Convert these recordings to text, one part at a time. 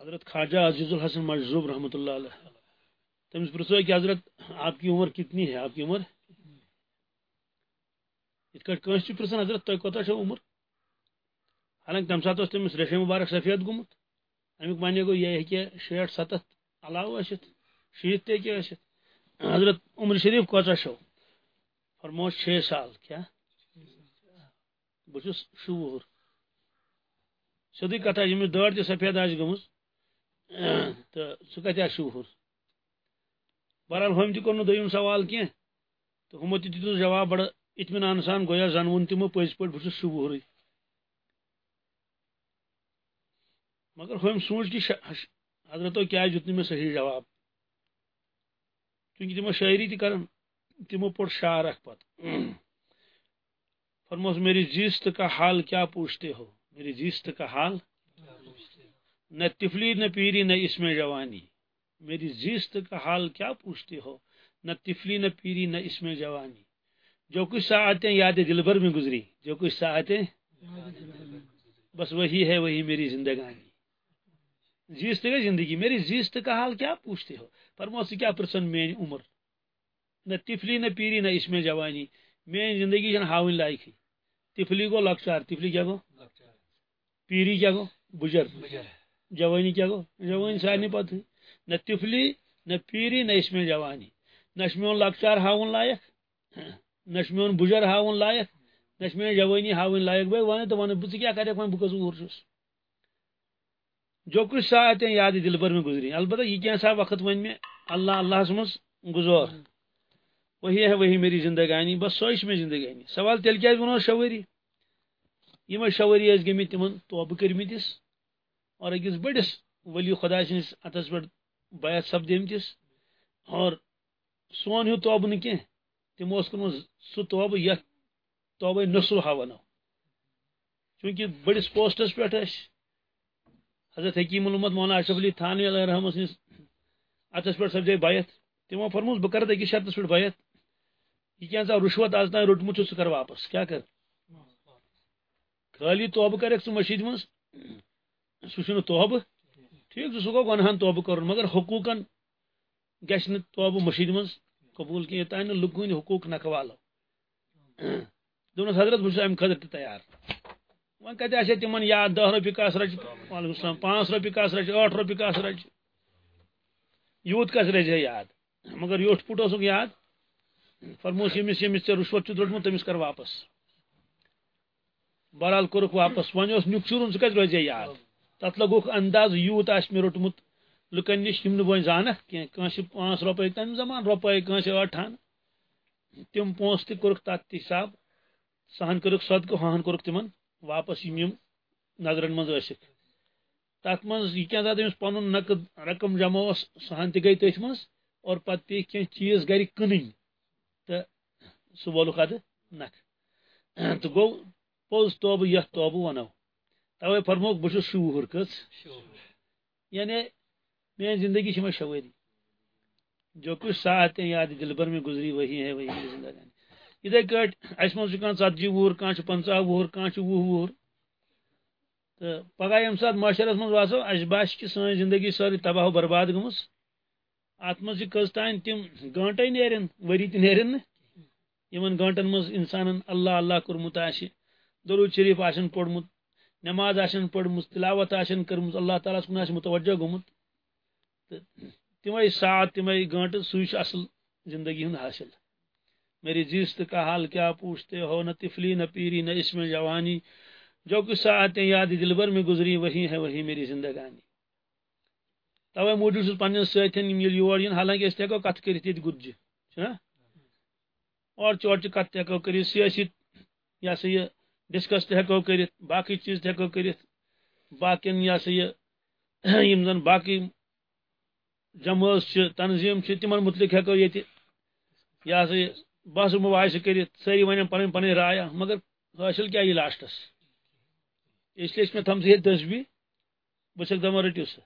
حضرت خواجہ عزیز الحسن مجذوب رحمۃ اللہ علیہ۔ تمس پرسو کہ حضرت آپ کی عمر کتنی ہے؟ آپ کی عمر؟ ات کنس پرسان حضرت تہ کوتا چھو عمر؟ حالانکہ تم سات تمس ریشے مبارک سفید گومت امیک معنی گو یہ کہ شیٹھ ستت علاوہ اشت شیت تے کیا اشت حضرت عمر شریف کوتا چھو فرمو چھ سال، کیا؟ بچس شوہر۔ سیودی کتھا یمس دٲر تہِ سفید آسہِ گٔمٕژ تہٕ سُہ کتہِ آسہِ شوہر؟ بہرحال ہُمۍ تہِ کوٚر نہٕ دوٚیِم سوال کینٛہہ، تہٕ ہُمو تہِ دِتُس جواب بڑٕ اطمینان سان، گویا زن ووٚن تِمو پٔزۍ پٲٹھۍ بہٕ چھُس شوہرٕے۔ مگر ہُمۍ سوٗنٛچ کہِ حضرتو، کیٛازِ دیُت نہٕ مےٚ صحیح جواب؟ چوٗنٛکہِ تِمو شٲعری تہِ کران تِمو پوٚر شعر اکھ پتہٕ۔ فرموس، میری جیست کا حال کیا پوچھتے ہو؟ میری جیست کا حال نہ تفلی نہ پیری، نہ اس میں جوانی۔ میری جیست کا حال کیا پوچھتے ہو؟ نہ تفلی نہ پیری، نہ اس میں جوانی۔ جو کچھ ساعتیں یاد دل بھر میں گزری، جو کچھ ساعتیں بس وہی ہے، وہی میری زندگانی۔ جیست گئی زندگی۔ میری جیست کا حال کیا پوچھتے ہو؟ فرمو سے کیا پرسن میری عمر؟ نہ تفلی نہ پیری، نہ اس میں جوانی۔ میری زندگی جن ہاؤن لائق ہی تفلی گو لکچار تفلی کیا گو پیری کیا گو بجر۔ جوانی کیا گو جوانی سارے پتہ نہ تفلی نہ پیری، نہ اس میں جوانی۔ نہ میون لکچار ہاؤن لائق، نہ میون بجر ہاؤن لائق، نہ میون جوانی ہاؤن لائق۔ بھائی ون تو ون بہ کیا کرے بہ کس اور چھس۔ جو کچھ ساتھ یاد دل بھر میں گزری۔ البتہ یہ کیا سا وقت ون میں اللہ اللہ مز گزور وہی ہے، وہی میری زندگانی، بس سو میں زندگانی۔ سوال تیل کیا ونو شوری یم شوری ٲسۍ گٔمٕتۍ تِمن توبہٕ کٔرمٕتِس اور أکِس بٔڑِس ؤلی خۄدا سٕنٛدِس اَتھس پٮ۪ٹھ بیت سپدیمتِس اور سون ہیوٗ توبہٕ کینٛہہ تِمو کوٚرمُت سُہ توبہٕ یتھ توبے نصوحا ونو چوٗنٛکہِ بٔڑِس پوسٹس ٲسۍ حضرت حکیم الامت مولانا اشرف علی تھانوی علیہ رحمہ سٕنٛدِس اتھس پٮ۪ٹھ سپدے بیت تِمو فرموس بہٕ کرٕ أکِس شرطس پٮ۪ٹھ بیت یہ کیا ژٕ رُشوت آز تام روٚٹمُت کر واپس کیٛاہ کر؟ خالی توبہ کرک ژٕ مشید مز سہ چھُنہٕ توبہٕ۔ ٹھیک سہ گو گنہان توبہ کرُن، مگر حقوقن گژھِ نہٕ توبہٕ مشید مز قبول کینٛہہ یوٚتانۍ نہٕ لُکوٕنۍ حقوق نکھوالو دوٚپنس حضرت بہٕ چھُس امہِ خٲطرٕ تہِ تیار وۄنۍ کتہِ آسہِ تِمن یاد دہ رۄپیہِ کس رچہِ وعلیکم السلام، پانٛژھ رۄپیہِ کس رچہِ ٲٹھ رۄپیہِ کس رچہِ یوٗت کس رچہِ ہے یاد؟ مگر یوٚٹھ پھُٹ اوسُکھ یاد؟ فرموس ییٚمِس ییٚمِس ژےٚ رُشوت چھُ روٚٹمُت تٔمِس کر واپس۔ بہرحال کورک واپس ون اس نکچورن سہ روزے یاد؟ تت لگوک انداز یوت آس مے روٹمت لکن نش یم نی زانک کی کنس پانچ روپے تم زمان روپے کنس ٲٹھان تم پونس تہ کورک تت حساب سہن کورک صدقہ ہہن کورک تمن واپس یم نظرن مز ٲسک تت مز یہ کیا زیادہ تمس پنن نقد رقم جمع اس سہن تہ گئی تھی مز اور پتہ پی کی چیز گھر کٕنٕنۍ تہٕ سُہ وولُکھ ادٕ نکھ تہٕ گوٚو پوز توبہ یتھ توبہ ونو توے فرموک بہ چھُس شوہر کٔژ یعنی میٲنۍ زندگی چھِ مےٚ شوٲری جو کچھ ساتھ یاد دل بھر میں گزری وہی ہے وہی میری زندگانی یِتھے کٲٹھۍ اَسہِ منٛز چھُ کانٛہہ ژتجی وُہُر کانٛہہ چھُ پنٛژاہ وُہُر کانٛہہ چھُ وُہ وُہُر تہٕ پگاہ ییٚمہِ ساتہٕ معاشرس منٛز وسو اَسہِ باسہِ کہِ سٲنۍ زندگی سٲرٕے تباہ و برباد گٔمٕژ اتھ منٛز چھِ کٔژ تانۍ تِم گٲنٹے نیرن ؤری تہِ نیرن. یِمن گٲنٹن منٛز اِنسانن اللہ اللہ کوٚرمُت آسہِ درود شریف آسن پوٚرمُت نماز آسن پٔرمٕژ تلاوت آسن کٔرمٕژ اللہ تعالیٰ کُن آسہِ متوجہ گوٚمُت تہٕ تِمے ساتھ تِمے گٲنٹہٕ اصل زندگی ہُنٛد حٲصِل میری جیست کا حال کیا پوچھتے ہو؟ نہ تفلی نہ پیری، نہ اس میں جوانی۔ جو کچھ ساعتیں یاد دل بھر میں گزری، وہی ہے وہی میری زندگانی۔ توے موٗجوٗب چھُس پننٮ۪ن سۭتٮ۪ن یِم یور یِن حالانکہِ أسۍ تہِ ہٮ۪کو کتھ کٔرِتھ ییٚتہِ گُتجہِ اور چورچہِ کتھ تہِ ہٮ۪کو کٔرِتھ سیٲسی یہِ ڈسکس تہ ہیکو کٔرِتھ، باقی چیز تہ ہیکو کٔرِتھ۔ باقین یہ سا یہ زن باقی جمٲژ تنظیم چھ، تمن متعلق ہیکو ییٚتہِ یہ سا یہ بحث مباحثہ کٔرِتھ، سٲری ونن پنٕنۍ پنٕنۍ رایا مگر حٲصل کیاہ یی لاسٹس اس لیے چھ مےٚ تھمژ ییٚتہِ تسبیح بہٕ چھسکھ دپان رٔٹِو سا۔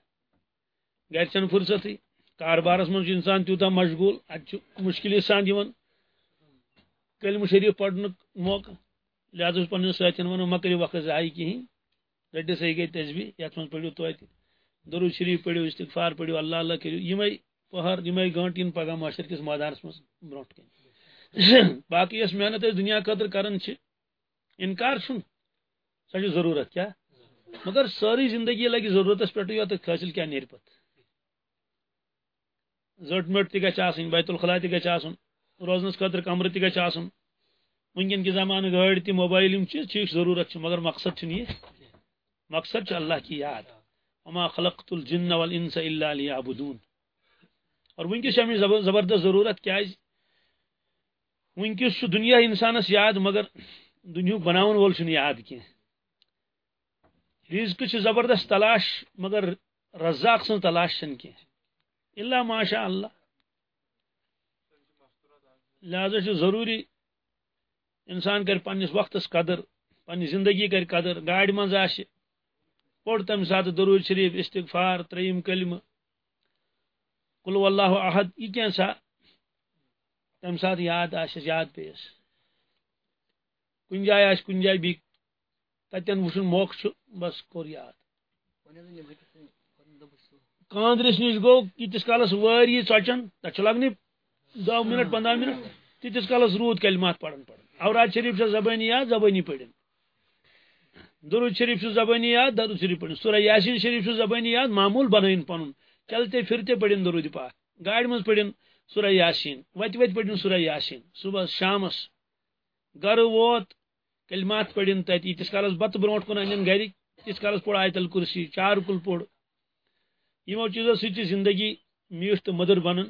گرِ چھنہٕ فرصتٕے کاربارس منٛز چھُ انسان تیوٗتاہ مشغوٗل، اتہِ چھُ مشکلی سان یِوان۔ کلمہٕ شریف پرنُک موقعہٕ۔ لہذا پنن ساتھین ونو مہ وقت ضایع کہین رٔٹِو سا یہِ گٔے تسبیح یتھ منٛز پٔرِو توتہِ درود شریف پڑھو استغفار پڑھو اللہ اللہ کرو یمے پہر یمے گنٹ ان پگہ معاشر کس میدانس مز بروٹ کن باقی اس محنت اس دنیا خاطر کران چھ، انکار چھن سہ ضرورت کیا؟ مگر ساری زندگی لگی ضرورت پہ یوت حاصل کیا نیر پت۔ زٹ مٹ تہ گھس آسن بیت الخلا تہ گھس آسن روزنس خاطر کمر تہ گھس آسن ونکن کہ زمانہ گاڑی تہ موبائل چیز ٹھیک ضرورت چھ مگر مقصد چھ یہ مقصد چھ اللہ کی یاد وما خلقت الجن والانس الا ليعبدون اور ونکس امی زبردست ضرورت کیا ونکس دنیا انسانس یاد مگر دنیا بناون وول چھ یاد کی رزق چھ زبردست تلاش مگر رزاق سن تلاش چھ کی الا ماشاء اللہ لہذا چھ ضروری انسان کر پنس وقتس قدر پنہ زندگی کر قدر، گاڑی مز آس پوڑ تم سات درود شریف، استغفار، تریم کلمہ۔ کل اللہ احد یہ کیا سا؟ تم سات یاد آس یاد پیس کن جائے آس کن جائے بھی تتین وچن موقع بس کور یاد۔ کاندرس نش گو یتس کالس واری ژچن تک لگنی دہ منٹ پندہ منٹ تیتس کالس رود کلمات پڑھن پڑھن۔ اوراد شریف سے زبانی یاد زبانی پڑھن درود شریف سے زبانی یاد درود شریف پڑھن سورہ یاسین شریف سے زبانی یاد معمول بنائن پنن چلتے پھرتے پڑھن درود پاک۔ گاڑی مز پڑھن سورہ یاسین۔ وت وت پڑھن سورہ یاسین۔ صبح شامس۔ گر ووت۔ کلمات پڑھن تت یتس کالس بت برونٹ کن ان گھر تیس کالس پوڑ آیت الکرسی۔ چار کل پوڑ یمو چیزو سی زندگی میٹھ تو مدر بنان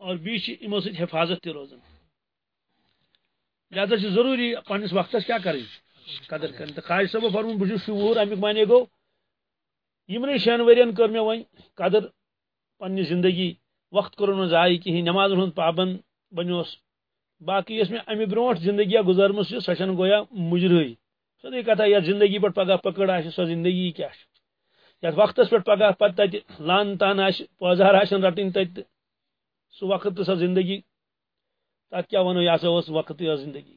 اور بیچ یمو حفاظت تہ روزان لہذا ضروری پنس وقت کیا کریں قدر کریں تو خاص صبح فرمون بہ شعور، امیک معنی گو یمن شین ورین کر مے ون قدر پنہ زندگی، وقت کور ضائع کہین نماز ہند پابند بنوس باقی یس میں امی برونٹ زندگی گزارمس سہ گویا مجرہی سیدھی کتھا یا زندگی پہ پگہ پکڑ آ سو زندگی کیا یت وقت پہ پگہ پتہ تت لان تان پوزار آن رٹن تت سہ وقت سو زندگی تک کیا ونو یہ اس وقت یہ زندگی۔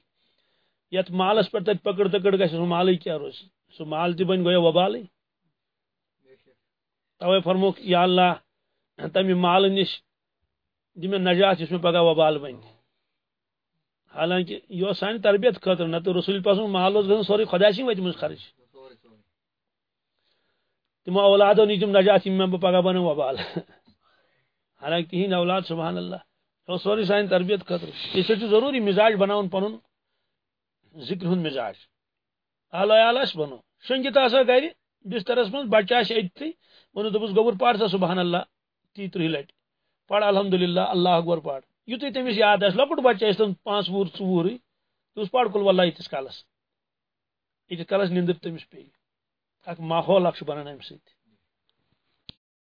یت مالس پہ تت پکڑ تکڑ گھس سہ مال کیا روز سہ مال تہ بن گویا وبال توے فرموک یا اللہ تمہ مال نش، دی میں نجات اس میں پگہ وبال بن حالانکہ یہ سان تربیت خاطر، نہ تو رسول پاس مال اس گھن سوری خدا سی وت خرچ۔ تمو اولادو نش تم نجات میں پگہ بن وبال۔ حالانکہ تہند اولاد، سبحان اللہ۔ سو سوری سان تربیت خاطر اس ضروری مزاج بناون پنن. ذکر ہند مزاج. اعلی اعلی بنو. شنگت آسا گھر بسترس من بچہ اتھی ون دس گوبر پاڑ سا، سبحان اللہ. تی ترہ لٹ. پڑ الحمدللہ، اللہ اکبر پڑ یتھے تمس یاد آس لۄکُٹ بچہ ٲسۍ تم پانٛژھ وُہر ژوٚوُہرٕے تس پڑ کُل واللہ ییٖتِس کالس. ییٖتِس کالس نندر تٔمِس پیٚیہِ اکھ ماحول اکھ چھُ بنان امہِ سۭتۍ